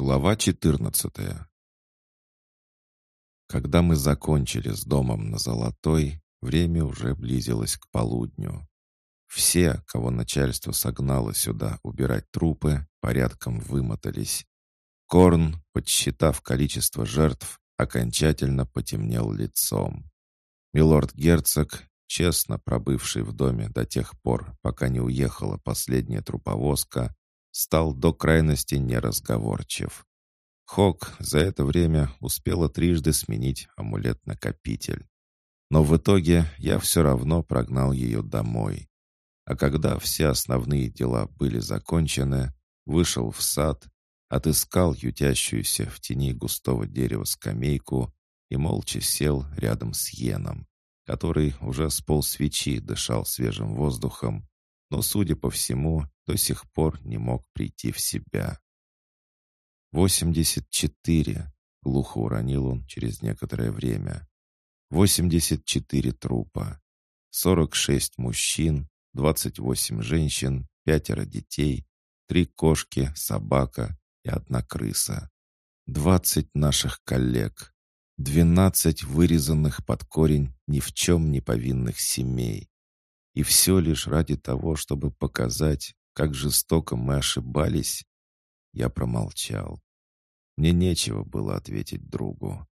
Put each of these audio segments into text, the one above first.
Глава 14 Когда мы закончили с домом на Золотой, время уже близилось к полудню. Все, кого начальство согнало сюда убирать трупы, порядком вымотались. Корн, подсчитав количество жертв, окончательно потемнел лицом. Милорд-герцог, честно пробывший в доме до тех пор, пока не уехала последняя труповозка, стал до крайности неразговорчив. Хок за это время успела трижды сменить амулет-накопитель. Но в итоге я все равно прогнал ее домой. А когда все основные дела были закончены, вышел в сад, отыскал ютящуюся в тени густого дерева скамейку и молча сел рядом с Йеном, который уже с полсвечи дышал свежим воздухом, но, судя по всему, до сих пор не мог прийти в себя. «Восемьдесят четыре», — глухо уронил он через некоторое время. «Восемьдесят четыре трупа. Сорок шесть мужчин, двадцать восемь женщин, пятеро детей, три кошки, собака и одна крыса. Двадцать наших коллег. Двенадцать вырезанных под корень ни в чем не повинных семей. И все лишь ради того, чтобы показать, как жестоко мы ошибались? Я промолчал. Мне нечего было ответить другу.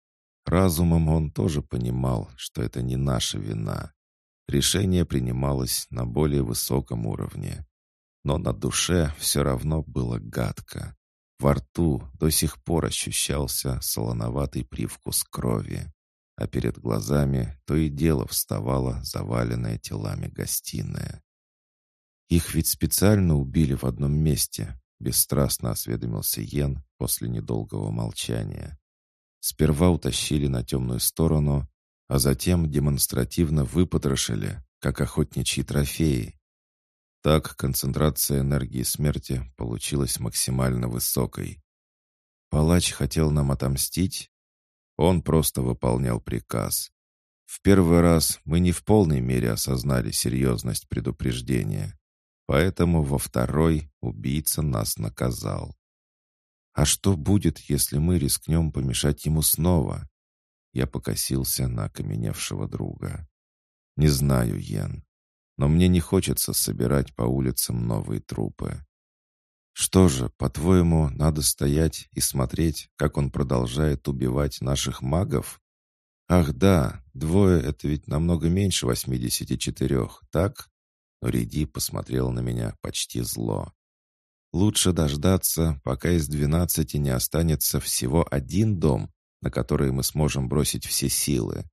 Разумом он тоже понимал, что это не наша вина. Решение принималось на более высоком уровне. Но на душе все равно было гадко. Во рту до сих пор ощущался солоноватый привкус крови, а перед глазами то и дело вставала заваленная телами гостиная. «Их ведь специально убили в одном месте», — бесстрастно осведомился Йен после недолгого молчания. Сперва утащили на темную сторону, а затем демонстративно выпотрошили, как охотничьи трофеи. Так концентрация энергии смерти получилась максимально высокой. Палач хотел нам отомстить? Он просто выполнял приказ. В первый раз мы не в полной мере осознали серьезность предупреждения. Поэтому во второй убийца нас наказал. А что будет, если мы рискнем помешать ему снова? Я покосился на окаменевшего друга. Не знаю, Йен, но мне не хочется собирать по улицам новые трупы. Что же, по-твоему, надо стоять и смотреть, как он продолжает убивать наших магов? Ах да, двое — это ведь намного меньше восьмидесяти четырех, так? Но Риди посмотрел на меня почти зло. «Лучше дождаться, пока из двенадцати не останется всего один дом, на который мы сможем бросить все силы.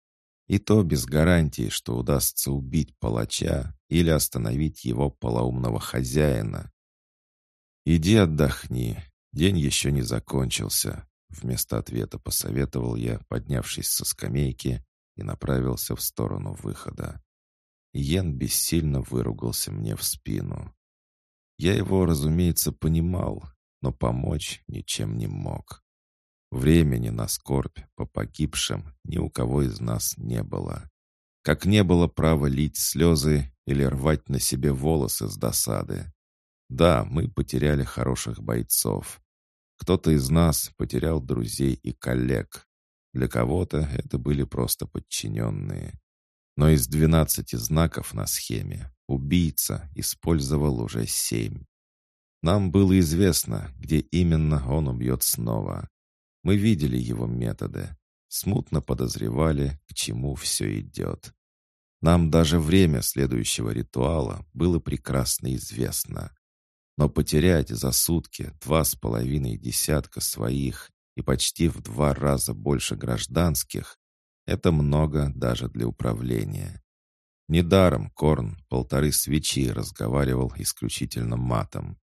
И то без гарантии, что удастся убить палача или остановить его полоумного хозяина. «Иди отдохни, день еще не закончился», — вместо ответа посоветовал я, поднявшись со скамейки, и направился в сторону выхода. Йен бессильно выругался мне в спину. Я его, разумеется, понимал, но помочь ничем не мог. Времени на скорбь по погибшим ни у кого из нас не было. Как не было права лить слезы или рвать на себе волосы с досады. Да, мы потеряли хороших бойцов. Кто-то из нас потерял друзей и коллег. Для кого-то это были просто подчиненные. Но из двенадцати знаков на схеме убийца использовал уже семь. Нам было известно, где именно он убьет снова. Мы видели его методы, смутно подозревали, к чему все идет. Нам даже время следующего ритуала было прекрасно известно. Но потерять за сутки два с половиной десятка своих и почти в два раза больше гражданских это много даже для управления. Недаром Корн полторы свечи разговаривал исключительно матом.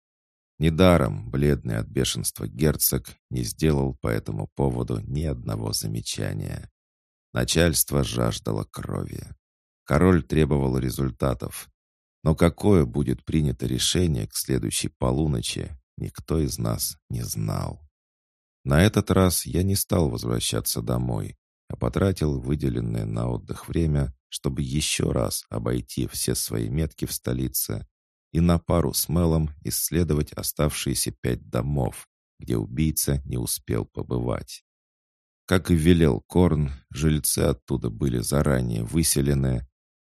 Недаром бледный от бешенства герцог не сделал по этому поводу ни одного замечания. Начальство жаждало крови. Король требовал результатов. Но какое будет принято решение к следующей полуночи, никто из нас не знал. На этот раз я не стал возвращаться домой, а потратил выделенное на отдых время, чтобы еще раз обойти все свои метки в столице и на пару с Мелом исследовать оставшиеся пять домов, где убийца не успел побывать. Как и велел Корн, жильцы оттуда были заранее выселены.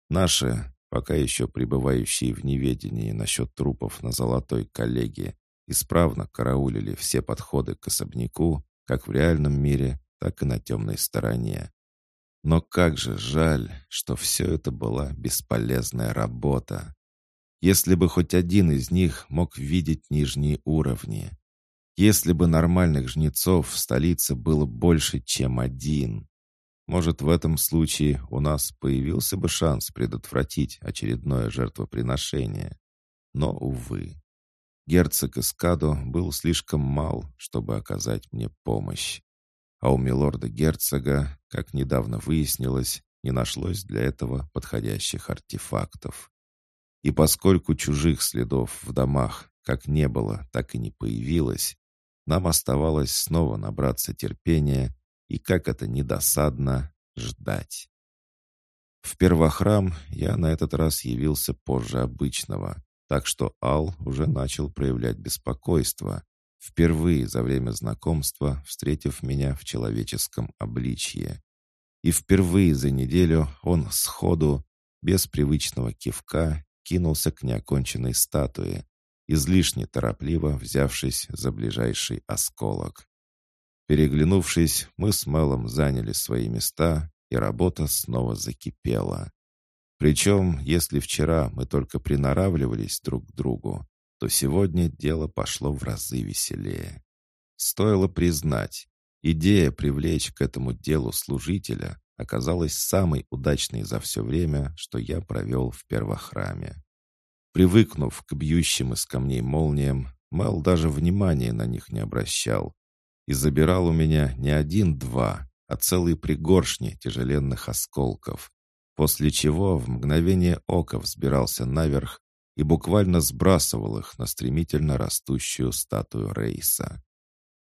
Наши, пока еще пребывающие в неведении насчет трупов на золотой коллеге, исправно караулили все подходы к особняку, как в реальном мире, так и на темной стороне. Но как же жаль, что все это была бесполезная работа. Если бы хоть один из них мог видеть нижние уровни. Если бы нормальных жнецов в столице было больше, чем один. Может, в этом случае у нас появился бы шанс предотвратить очередное жертвоприношение. Но, увы. Герцог Эскадо был слишком мал, чтобы оказать мне помощь. А у милорда-герцога, как недавно выяснилось, не нашлось для этого подходящих артефактов. И поскольку чужих следов в домах как не было, так и не появилось, нам оставалось снова набраться терпения и, как это недосадно, ждать. В первохрам я на этот раз явился позже обычного, так что Ал уже начал проявлять беспокойство, впервые за время знакомства встретив меня в человеческом обличье. И впервые за неделю он сходу, без привычного кивка, кинулся к неоконченной статуе, излишне торопливо взявшись за ближайший осколок. Переглянувшись, мы с Мелом заняли свои места, и работа снова закипела. Причем, если вчера мы только приноравливались друг к другу, то сегодня дело пошло в разы веселее. Стоило признать, идея привлечь к этому делу служителя оказалась самой удачной за все время, что я провел в первохраме. Привыкнув к бьющим из камней молниям, Мел даже внимания на них не обращал и забирал у меня не один-два, а целые пригоршни тяжеленных осколков, после чего в мгновение ока взбирался наверх и буквально сбрасывал их на стремительно растущую статую Рейса.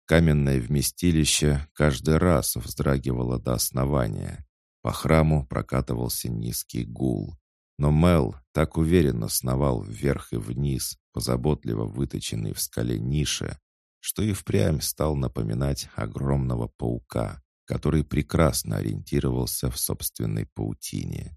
Каменное вместилище каждый раз вздрагивало до основания. По храму прокатывался низкий гул. Но Мел так уверенно сновал вверх и вниз, позаботливо выточенный в скале нише, что и впрямь стал напоминать огромного паука, который прекрасно ориентировался в собственной паутине.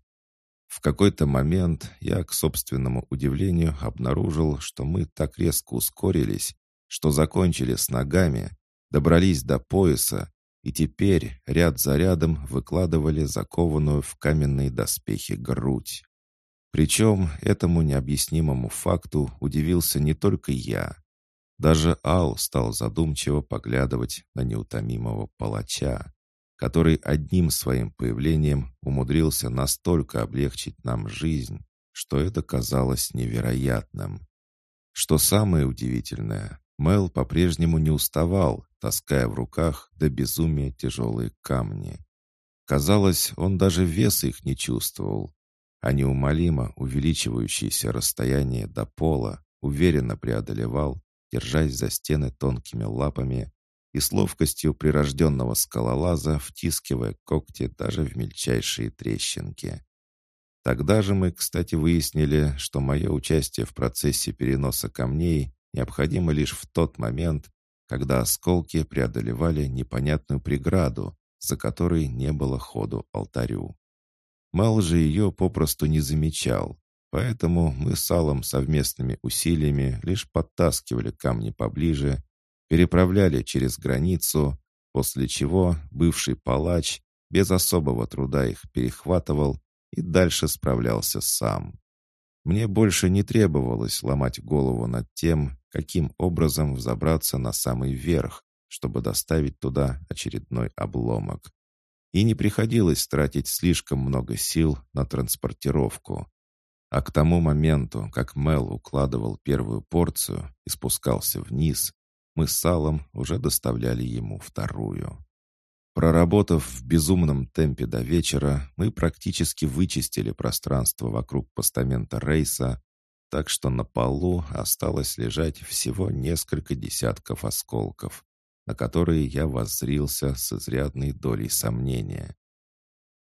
В какой-то момент я, к собственному удивлению, обнаружил, что мы так резко ускорились, что закончили с ногами, добрались до пояса и теперь ряд за рядом выкладывали закованную в каменные доспехи грудь. Причем этому необъяснимому факту удивился не только я. Даже Ал стал задумчиво поглядывать на неутомимого палача который одним своим появлением умудрился настолько облегчить нам жизнь, что это казалось невероятным. Что самое удивительное, Мел по-прежнему не уставал, таская в руках до безумия тяжелые камни. Казалось, он даже веса их не чувствовал, а неумолимо увеличивающееся расстояние до пола уверенно преодолевал, держась за стены тонкими лапами и с ловкостью прирожденного скалолаза втискивая когти даже в мельчайшие трещинки. Тогда же мы, кстати, выяснили, что мое участие в процессе переноса камней необходимо лишь в тот момент, когда осколки преодолевали непонятную преграду, за которой не было ходу алтарю. Мал же ее попросту не замечал, поэтому мы с Аллом совместными усилиями лишь подтаскивали камни поближе переправляли через границу, после чего бывший палач без особого труда их перехватывал и дальше справлялся сам. Мне больше не требовалось ломать голову над тем, каким образом взобраться на самый верх, чтобы доставить туда очередной обломок. И не приходилось тратить слишком много сил на транспортировку. А к тому моменту, как Мел укладывал первую порцию и спускался вниз, мы с Салом уже доставляли ему вторую. Проработав в безумном темпе до вечера, мы практически вычистили пространство вокруг постамента рейса, так что на полу осталось лежать всего несколько десятков осколков, на которые я воззрился с изрядной долей сомнения.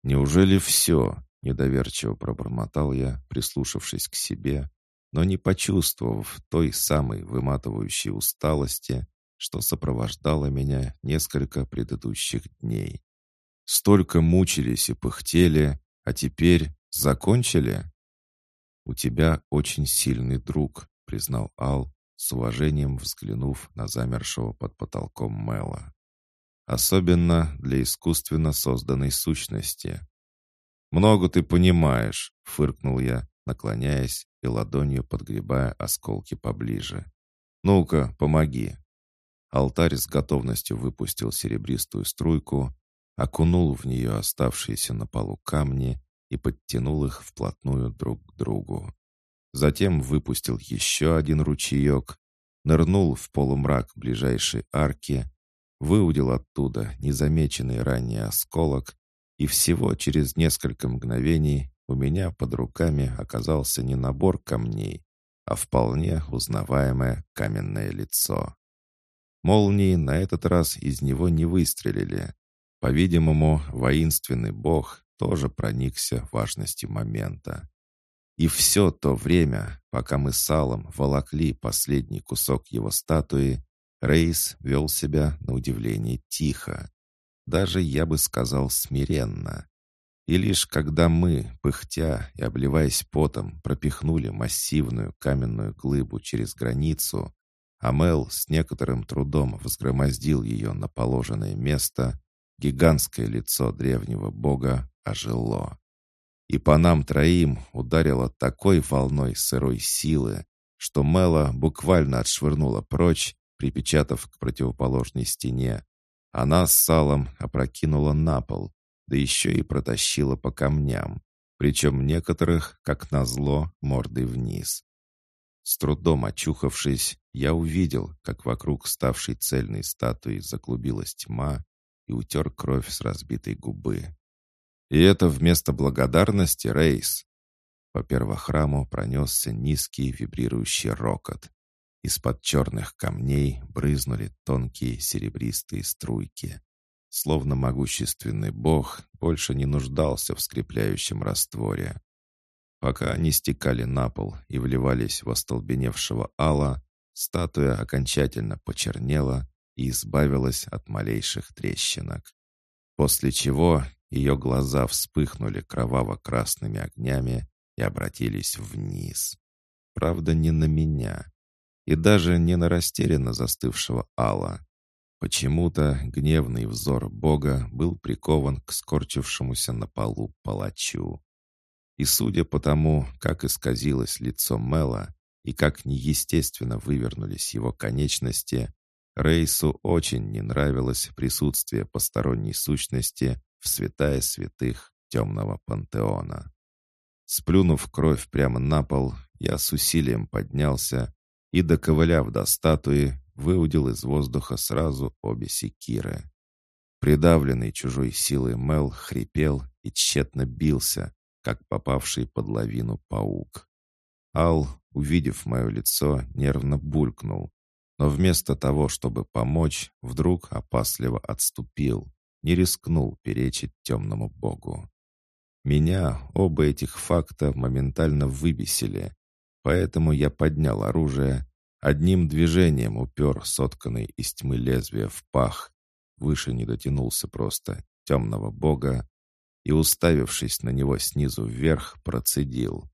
«Неужели все?» — недоверчиво пробормотал я, прислушавшись к себе но не почувствовав той самой выматывающей усталости, что сопровождало меня несколько предыдущих дней. Столько мучились и пыхтели, а теперь закончили? «У тебя очень сильный друг», — признал Ал, с уважением взглянув на замершего под потолком Мэла. «Особенно для искусственно созданной сущности». «Много ты понимаешь», — фыркнул я, наклоняясь и ладонью подгребая осколки поближе. «Ну-ка, помоги». Алтарь с готовностью выпустил серебристую струйку, окунул в нее оставшиеся на полу камни и подтянул их вплотную друг к другу. Затем выпустил еще один ручеек, нырнул в полумрак ближайшей арки, выудил оттуда незамеченный ранее осколок, и всего через несколько мгновений у меня под руками оказался не набор камней, а вполне узнаваемое каменное лицо. Молнии на этот раз из него не выстрелили. По-видимому, воинственный бог тоже проникся важностью момента. И все то время, пока мы с Алом волокли последний кусок его статуи, Рейс вел себя, на удивление, тихо. Даже, я бы сказал, смиренно. И лишь когда мы, пыхтя и обливаясь потом, пропихнули массивную каменную глыбу через границу, Амел с некоторым трудом взгромоздил ее на положенное место, гигантское лицо древнего бога ожило. И по нам троим ударило такой волной сырой силы, что Мела буквально отшвырнула прочь, припечатав к противоположной стене, а нас с Салом опрокинула на пол, да еще и протащила по камням, причем некоторых, как назло, мордой вниз. С трудом очухавшись, я увидел, как вокруг ставшей цельной статуи заклубилась тьма и утер кровь с разбитой губы. И это вместо благодарности, Рейс. По первохраму пронесся низкий вибрирующий рокот. Из-под черных камней брызнули тонкие серебристые струйки. Словно могущественный бог больше не нуждался в скрепляющем растворе. Пока они стекали на пол и вливались в остолбеневшего Алла, статуя окончательно почернела и избавилась от малейших трещинок. После чего ее глаза вспыхнули кроваво-красными огнями и обратились вниз. Правда, не на меня. И даже не на растерянно застывшего Алла. Почему-то гневный взор Бога был прикован к скорчившемуся на полу палачу. И судя по тому, как исказилось лицо Мела и как неестественно вывернулись его конечности, Рейсу очень не нравилось присутствие посторонней сущности в святая святых темного пантеона. Сплюнув кровь прямо на пол, я с усилием поднялся и, доковыляв до статуи, выудил из воздуха сразу обе секиры. Придавленный чужой силой Мел хрипел и тщетно бился, как попавший под лавину паук. Ал, увидев мое лицо, нервно булькнул, но вместо того, чтобы помочь, вдруг опасливо отступил, не рискнул перечить темному богу. Меня оба этих факта моментально выбесили, поэтому я поднял оружие Одним движением упер сотканный из тьмы лезвия в пах, выше не дотянулся просто, темного бога, и, уставившись на него снизу вверх, процедил.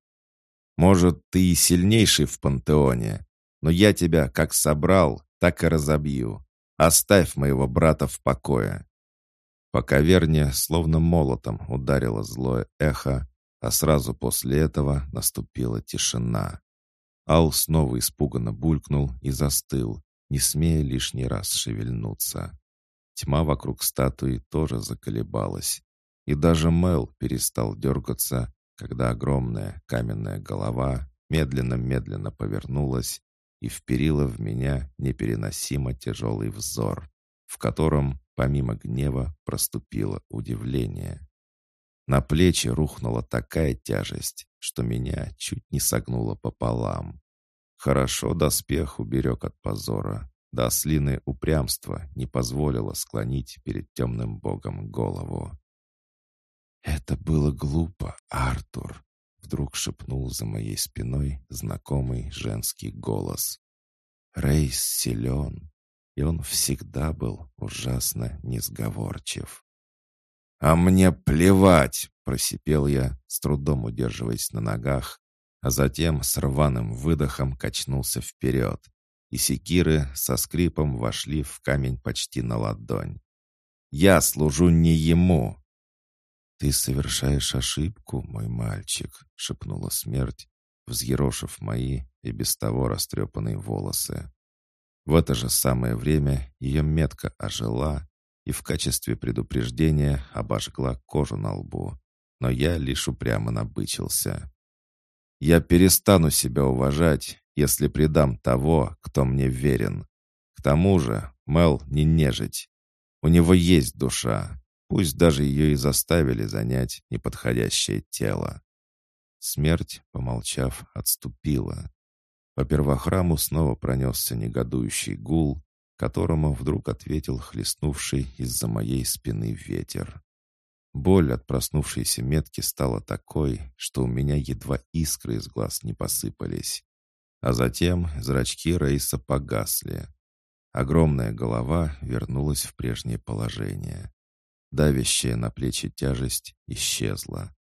«Может, ты и сильнейший в пантеоне, но я тебя как собрал, так и разобью. Оставь моего брата в покое». По каверне словно молотом ударило злое эхо, а сразу после этого наступила тишина. Ал снова испуганно булькнул и застыл, не смея лишний раз шевельнуться. Тьма вокруг статуи тоже заколебалась. И даже Мэл перестал дергаться, когда огромная каменная голова медленно-медленно повернулась и вперила в меня непереносимо тяжелый взор, в котором, помимо гнева, проступило удивление. На плечи рухнула такая тяжесть, что меня чуть не согнуло пополам. Хорошо доспех уберег от позора, да ослиное упрямство не позволило склонить перед темным богом голову. «Это было глупо, Артур», — вдруг шепнул за моей спиной знакомый женский голос. «Рейс силен, и он всегда был ужасно несговорчив. «А мне плевать!» — просипел я, с трудом удерживаясь на ногах, а затем с рваным выдохом качнулся вперед, и секиры со скрипом вошли в камень почти на ладонь. «Я служу не ему!» «Ты совершаешь ошибку, мой мальчик», — шепнула смерть, взъерошив мои и без того растрепанные волосы. В это же самое время ее метка ожила и в качестве предупреждения обожгла кожу на лбу, но я лишь упрямо набычился. «Я перестану себя уважать, если предам того, кто мне верен. К тому же Мел не нежить. У него есть душа, пусть даже ее и заставили занять неподходящее тело». Смерть, помолчав, отступила. По первохраму снова пронесся негодующий гул, которому вдруг ответил хлестнувший из-за моей спины ветер. Боль от проснувшейся метки стала такой, что у меня едва искры из глаз не посыпались. А затем зрачки Рейса погасли. Огромная голова вернулась в прежнее положение. Давящая на плечи тяжесть исчезла.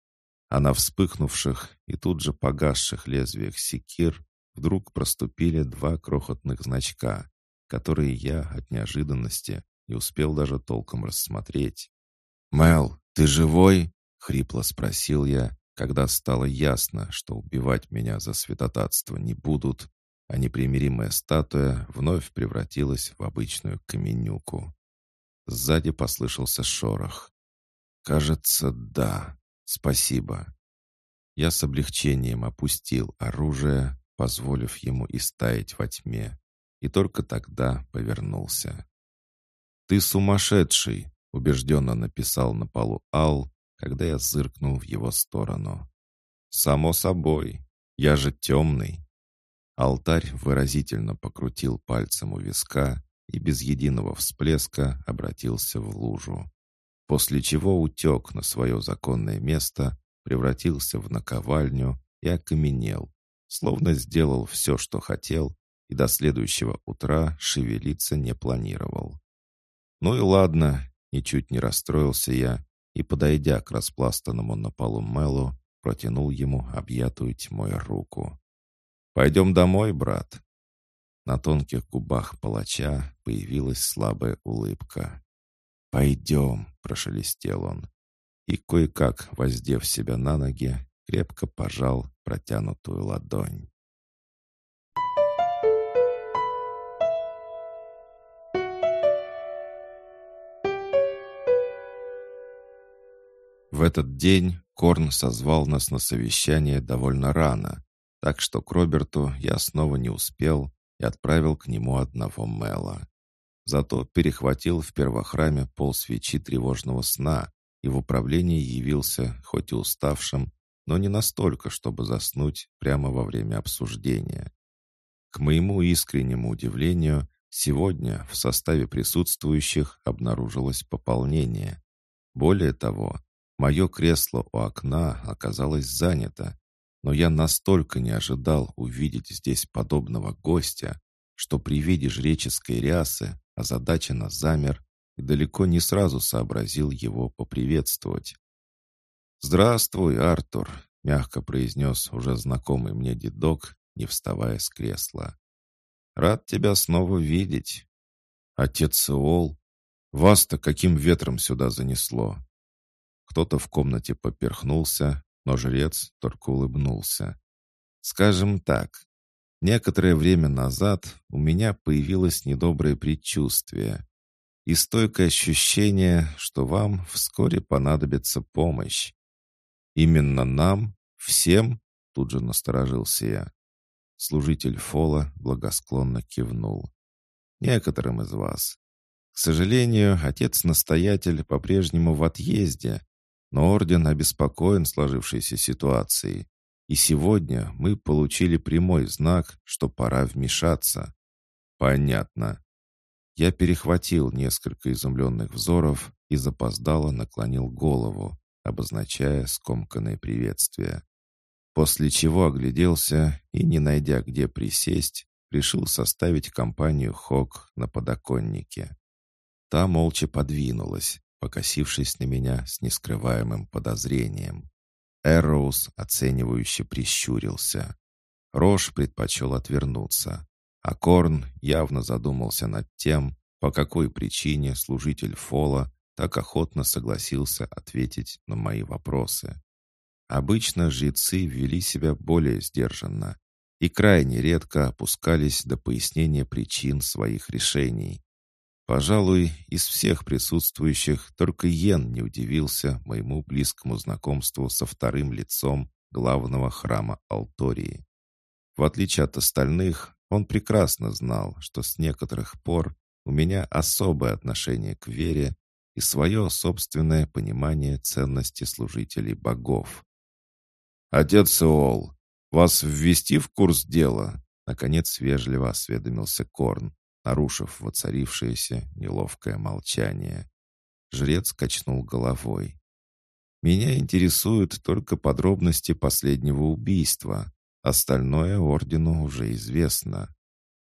А на вспыхнувших и тут же погасших лезвиях секир вдруг проступили два крохотных значка, которые я от неожиданности не успел даже толком рассмотреть. «Мел, ты живой?» — хрипло спросил я, когда стало ясно, что убивать меня за святотатство не будут, а непримиримая статуя вновь превратилась в обычную каменюку. Сзади послышался шорох. «Кажется, да. Спасибо». Я с облегчением опустил оружие, позволив ему истаять во тьме, и только тогда повернулся. «Ты сумасшедший!» — убежденно написал на полу Ал, когда я зыркнул в его сторону. «Само собой, я же темный». Алтарь выразительно покрутил пальцем у виска и без единого всплеска обратился в лужу. После чего утек на свое законное место, превратился в наковальню и окаменел, словно сделал все, что хотел, и до следующего утра шевелиться не планировал. Ну и ладно, ничуть не расстроился я, и, подойдя к распластанному на полу Мелу, протянул ему объятую тьмой руку. «Пойдем домой, брат». На тонких губах палача появилась слабая улыбка. «Пойдем», — прошелестел он, и, кое-как воздев себя на ноги, крепко пожал протянутую ладонь. В этот день Корн созвал нас на совещание довольно рано, так что к Роберту я снова не успел и отправил к нему одного Мэла. Зато перехватил в первохраме пол свечи тревожного сна и в управлении явился, хоть и уставшим, но не настолько, чтобы заснуть прямо во время обсуждения. К моему искреннему удивлению, сегодня в составе присутствующих обнаружилось пополнение. Более того, мое кресло у окна оказалось занято, но я настолько не ожидал увидеть здесь подобного гостя, что при виде жреческой рясы озадаченно замер и далеко не сразу сообразил его поприветствовать. «Здравствуй, Артур», — мягко произнес уже знакомый мне дедок, не вставая с кресла. «Рад тебя снова видеть. Отец Сеол, вас-то каким ветром сюда занесло?» Кто-то в комнате поперхнулся, но жрец только улыбнулся. «Скажем так, некоторое время назад у меня появилось недоброе предчувствие и стойкое ощущение, что вам вскоре понадобится помощь. «Именно нам? Всем?» — тут же насторожился я. Служитель Фола благосклонно кивнул. «Некоторым из вас. К сожалению, отец-настоятель по-прежнему в отъезде, но орден обеспокоен сложившейся ситуацией, и сегодня мы получили прямой знак, что пора вмешаться». «Понятно». Я перехватил несколько изумленных взоров и запоздало наклонил голову, обозначая скомканное приветствие. После чего огляделся и, не найдя где присесть, решил составить компанию Хок на подоконнике. Та молча подвинулась, покосившись на меня с нескрываемым подозрением. Эрроуз оценивающе прищурился. Рош предпочел отвернуться, а Корн явно задумался над тем, по какой причине служитель Фола так охотно согласился ответить на мои вопросы. Обычно жрецы вели себя более сдержанно и крайне редко опускались до пояснения причин своих решений. Пожалуй, из всех присутствующих только Йен не удивился моему близкому знакомству со вторым лицом главного храма Алтории. В отличие от остальных, он прекрасно знал, что с некоторых пор у меня особое отношение к вере и свое собственное понимание ценности служителей богов. «Отец Иол, вас ввести в курс дела?» Наконец вежливо осведомился Корн, нарушив воцарившееся неловкое молчание. Жрец качнул головой. «Меня интересуют только подробности последнего убийства. Остальное ордену уже известно».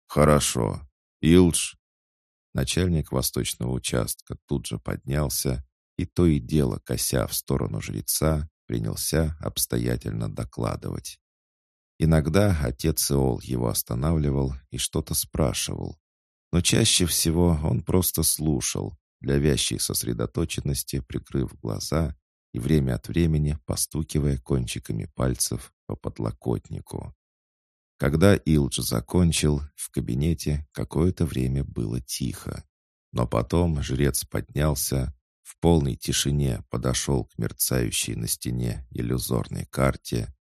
«Хорошо. Илдж?» Начальник восточного участка тут же поднялся и то и дело, кося в сторону жреца, принялся обстоятельно докладывать. Иногда отец Иол его останавливал и что-то спрашивал, но чаще всего он просто слушал, для вящей сосредоточенности прикрыв глаза и время от времени постукивая кончиками пальцев по подлокотнику. Когда Илдж закончил, в кабинете какое-то время было тихо. Но потом жрец поднялся, в полной тишине подошел к мерцающей на стене иллюзорной карте,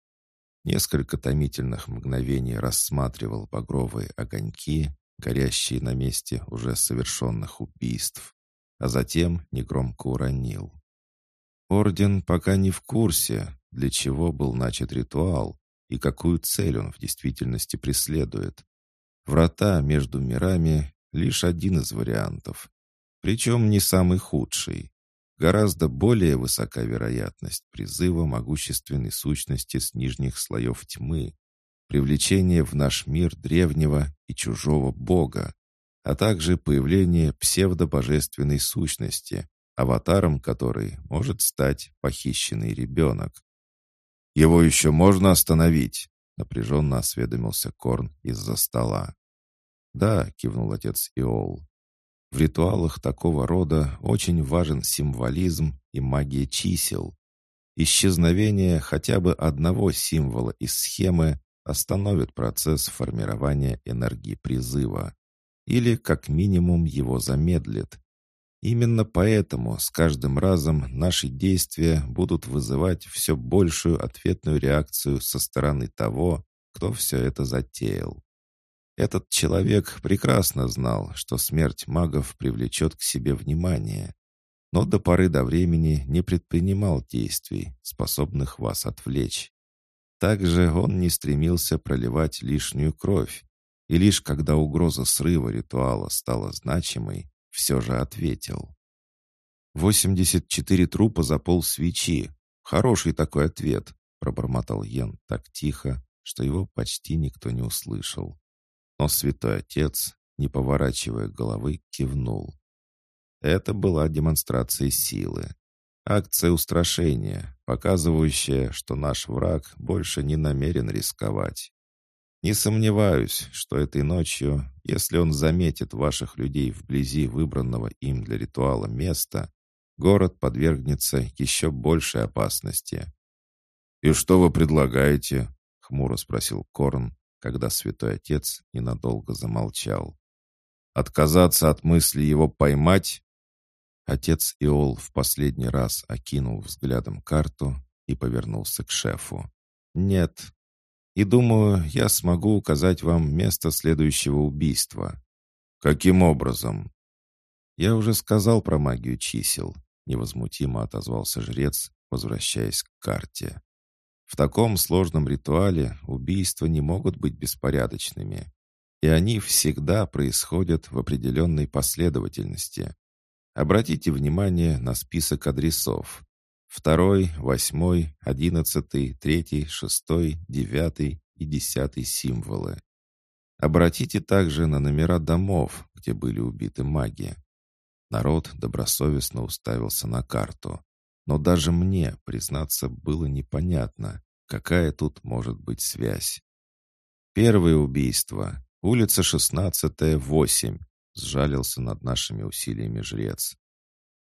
несколько томительных мгновений рассматривал багровые огоньки, горящие на месте уже совершенных убийств, а затем негромко уронил. Орден пока не в курсе, для чего был начат ритуал и какую цель он в действительности преследует. Врата между мирами — лишь один из вариантов, причем не самый худший. Гораздо более высока вероятность призыва могущественной сущности с нижних слоев тьмы, привлечение в наш мир древнего и чужого бога, а также появление псевдобожественной сущности, аватаром которой может стать похищенный ребенок. «Его еще можно остановить?» — напряженно осведомился Корн из-за стола. «Да», — кивнул отец Иол. «В ритуалах такого рода очень важен символизм и магия чисел. Исчезновение хотя бы одного символа из схемы остановит процесс формирования энергии призыва или, как минимум, его замедлит. Именно поэтому с каждым разом наши действия будут вызывать все большую ответную реакцию со стороны того, кто все это затеял. Этот человек прекрасно знал, что смерть магов привлечет к себе внимание, но до поры до времени не предпринимал действий, способных вас отвлечь. Также он не стремился проливать лишнюю кровь, и лишь когда угроза срыва ритуала стала значимой, все же ответил. «Восемьдесят четыре трупа за пол свечи. Хороший такой ответ», — пробормотал Йен так тихо, что его почти никто не услышал. Но святой отец, не поворачивая головы, кивнул. Это была демонстрация силы. Акция устрашения, показывающая, что наш враг больше не намерен рисковать. Не сомневаюсь, что этой ночью, если он заметит ваших людей вблизи выбранного им для ритуала места, город подвергнется еще большей опасности. «И что вы предлагаете?» — хмуро спросил Корн, когда святой отец ненадолго замолчал. «Отказаться от мысли его поймать Отец Иол в последний раз окинул взглядом карту и повернулся к шефу. «Нет. И думаю, я смогу указать вам место следующего убийства». «Каким образом?» «Я уже сказал про магию чисел», — невозмутимо отозвался жрец, возвращаясь к карте. «В таком сложном ритуале убийства не могут быть беспорядочными, и они всегда происходят в определенной последовательности. Обратите внимание на список адресов. Второй, восьмой, одиннадцатый, третий, шестой, девятый и десятый символы. Обратите также на номера домов, где были убиты маги. Народ добросовестно уставился на карту. Но даже мне, признаться, было непонятно, какая тут может быть связь. Первое убийство. Улица 16 8. Сжалился над нашими усилиями жрец.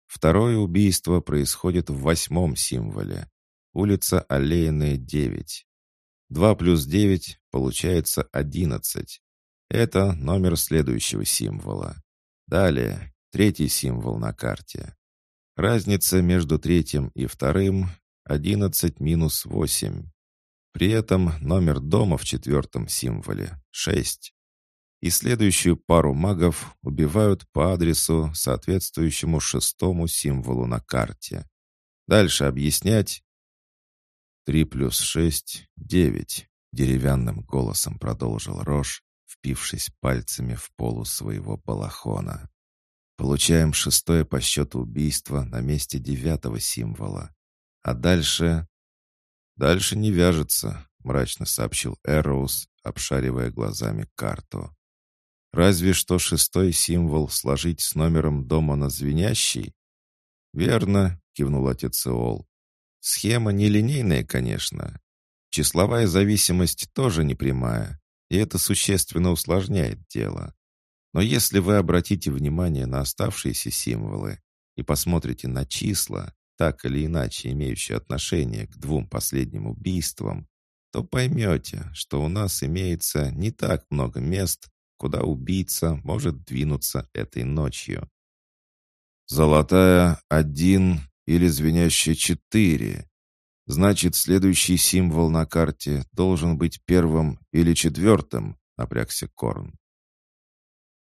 Второе убийство происходит в восьмом символе. Улица Аллейная 9. 2 плюс 9 получается 11. Это номер следующего символа. Далее, третий символ на карте. Разница между третьим и вторым — 11 минус 8. При этом номер дома в четвертом символе — 6. И следующую пару магов убивают по адресу, соответствующему шестому символу на карте. Дальше объяснять. «Три плюс шесть — девять», — деревянным голосом продолжил Рош, впившись пальцами в полу своего балахона. Получаем шестое по счету убийство на месте девятого символа. А дальше... Дальше не вяжется, мрачно сообщил Эроус, обшаривая глазами карту. Разве что шестой символ сложить с номером дома на звенящий? Верно, кивнул отец Иол. Схема нелинейная, конечно. Числовая зависимость тоже непрямая, и это существенно усложняет дело. Но если вы обратите внимание на оставшиеся символы и посмотрите на числа, так или иначе имеющие отношение к двум последним убийствам, то поймете, что у нас имеется не так много мест, куда убийца может двинуться этой ночью. «Золотая — один или звенящая четыре. Значит, следующий символ на карте должен быть первым или четвертым», — напрягся Корн.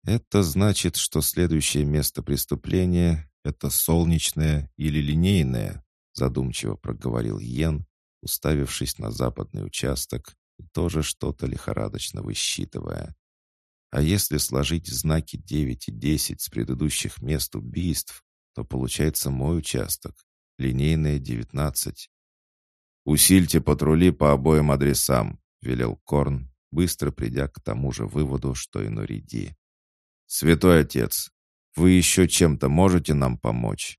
Это значит, что следующее место преступления — это солнечное или линейное, задумчиво проговорил Йен, уставившись на западный участок тоже что-то лихорадочно высчитывая. А если сложить знаки 9 и 10 с предыдущих мест убийств, то получается мой участок, линейное 19. «Усильте патрули по обоим адресам», — велел Корн, быстро придя к тому же выводу, что и Нориди. «Святой отец, вы еще чем-то можете нам помочь?»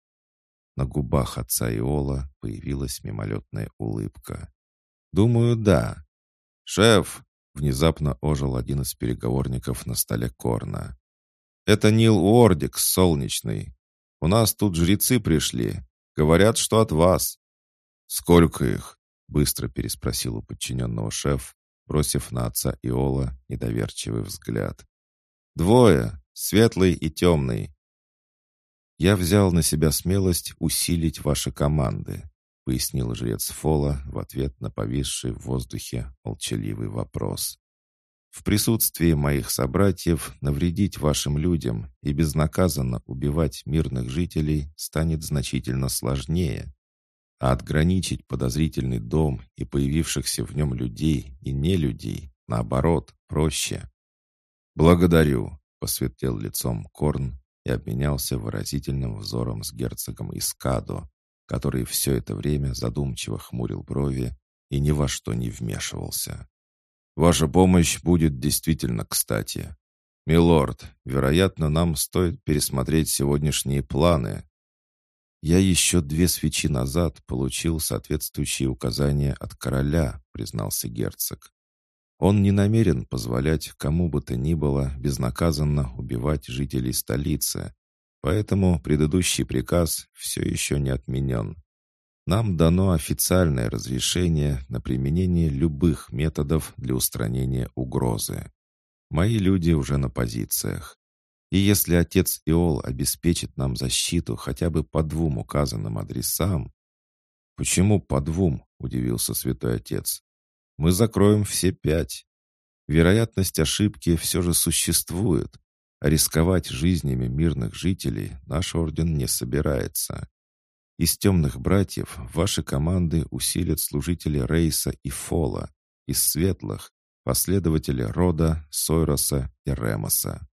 На губах отца Иола появилась мимолетная улыбка. «Думаю, да. Шеф!» — внезапно ожил один из переговорников на столе Корна. «Это Нил Уордик, солнечный. У нас тут жрецы пришли. Говорят, что от вас». «Сколько их?» — быстро переспросил у подчиненного шеф, бросив на отца Иола недоверчивый взгляд. «Двое светлый и темный. Я взял на себя смелость усилить ваши команды, пояснил жрец Фола в ответ на повисший в воздухе молчаливый вопрос. В присутствии моих собратьев навредить вашим людям и безнаказанно убивать мирных жителей станет значительно сложнее, а отграничить подозрительный дом и появившихся в нем людей и не людей, наоборот, проще. «Благодарю», посветлел лицом Корн и обменялся выразительным взором с герцогом Искадо, который все это время задумчиво хмурил брови и ни во что не вмешивался. «Ваша помощь будет действительно кстати. Милорд, вероятно, нам стоит пересмотреть сегодняшние планы». «Я еще две свечи назад получил соответствующие указания от короля», признался герцог. Он не намерен позволять кому бы то ни было безнаказанно убивать жителей столицы, поэтому предыдущий приказ все еще не отменен. Нам дано официальное разрешение на применение любых методов для устранения угрозы. Мои люди уже на позициях. И если отец Иол обеспечит нам защиту хотя бы по двум указанным адресам... «Почему по двум?» — удивился святой отец. Мы закроем все пять. Вероятность ошибки все же существует, рисковать жизнями мирных жителей наш орден не собирается. Из темных братьев ваши команды усилят служители Рейса и Фола, из светлых — последователи Рода, Сойроса и Ремоса.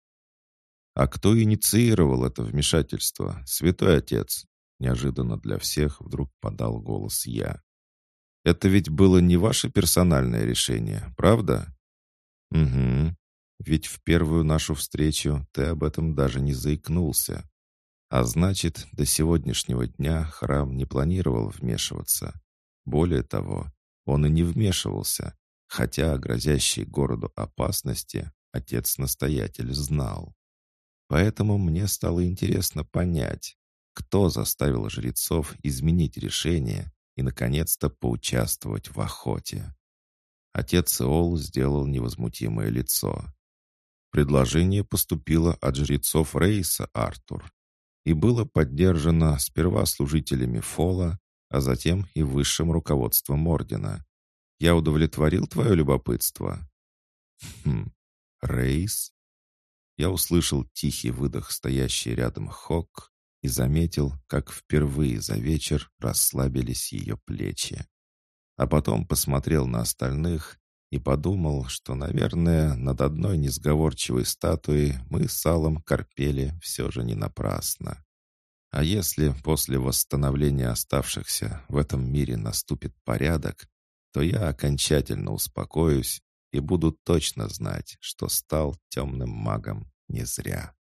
А кто инициировал это вмешательство, святой отец? Неожиданно для всех вдруг подал голос я. Это ведь было не ваше персональное решение, правда? Угу. Ведь в первую нашу встречу ты об этом даже не заикнулся. А значит, до сегодняшнего дня храм не планировал вмешиваться. Более того, он и не вмешивался, хотя о грозящей городу опасности отец-настоятель знал. Поэтому мне стало интересно понять, кто заставил жрецов изменить решение и, наконец-то, поучаствовать в охоте. Отец Иол сделал невозмутимое лицо. Предложение поступило от жрецов Рейса, Артур, и было поддержано сперва служителями Фола, а затем и высшим руководством Ордена. Я удовлетворил твое любопытство?» «Хм, Рейс?» Я услышал тихий выдох, стоящий рядом Хок, и заметил, как впервые за вечер расслабились ее плечи. А потом посмотрел на остальных и подумал, что, наверное, над одной несговорчивой статуей мы с Аллом корпели все же не напрасно. А если после восстановления оставшихся в этом мире наступит порядок, то я окончательно успокоюсь и буду точно знать, что стал темным магом не зря.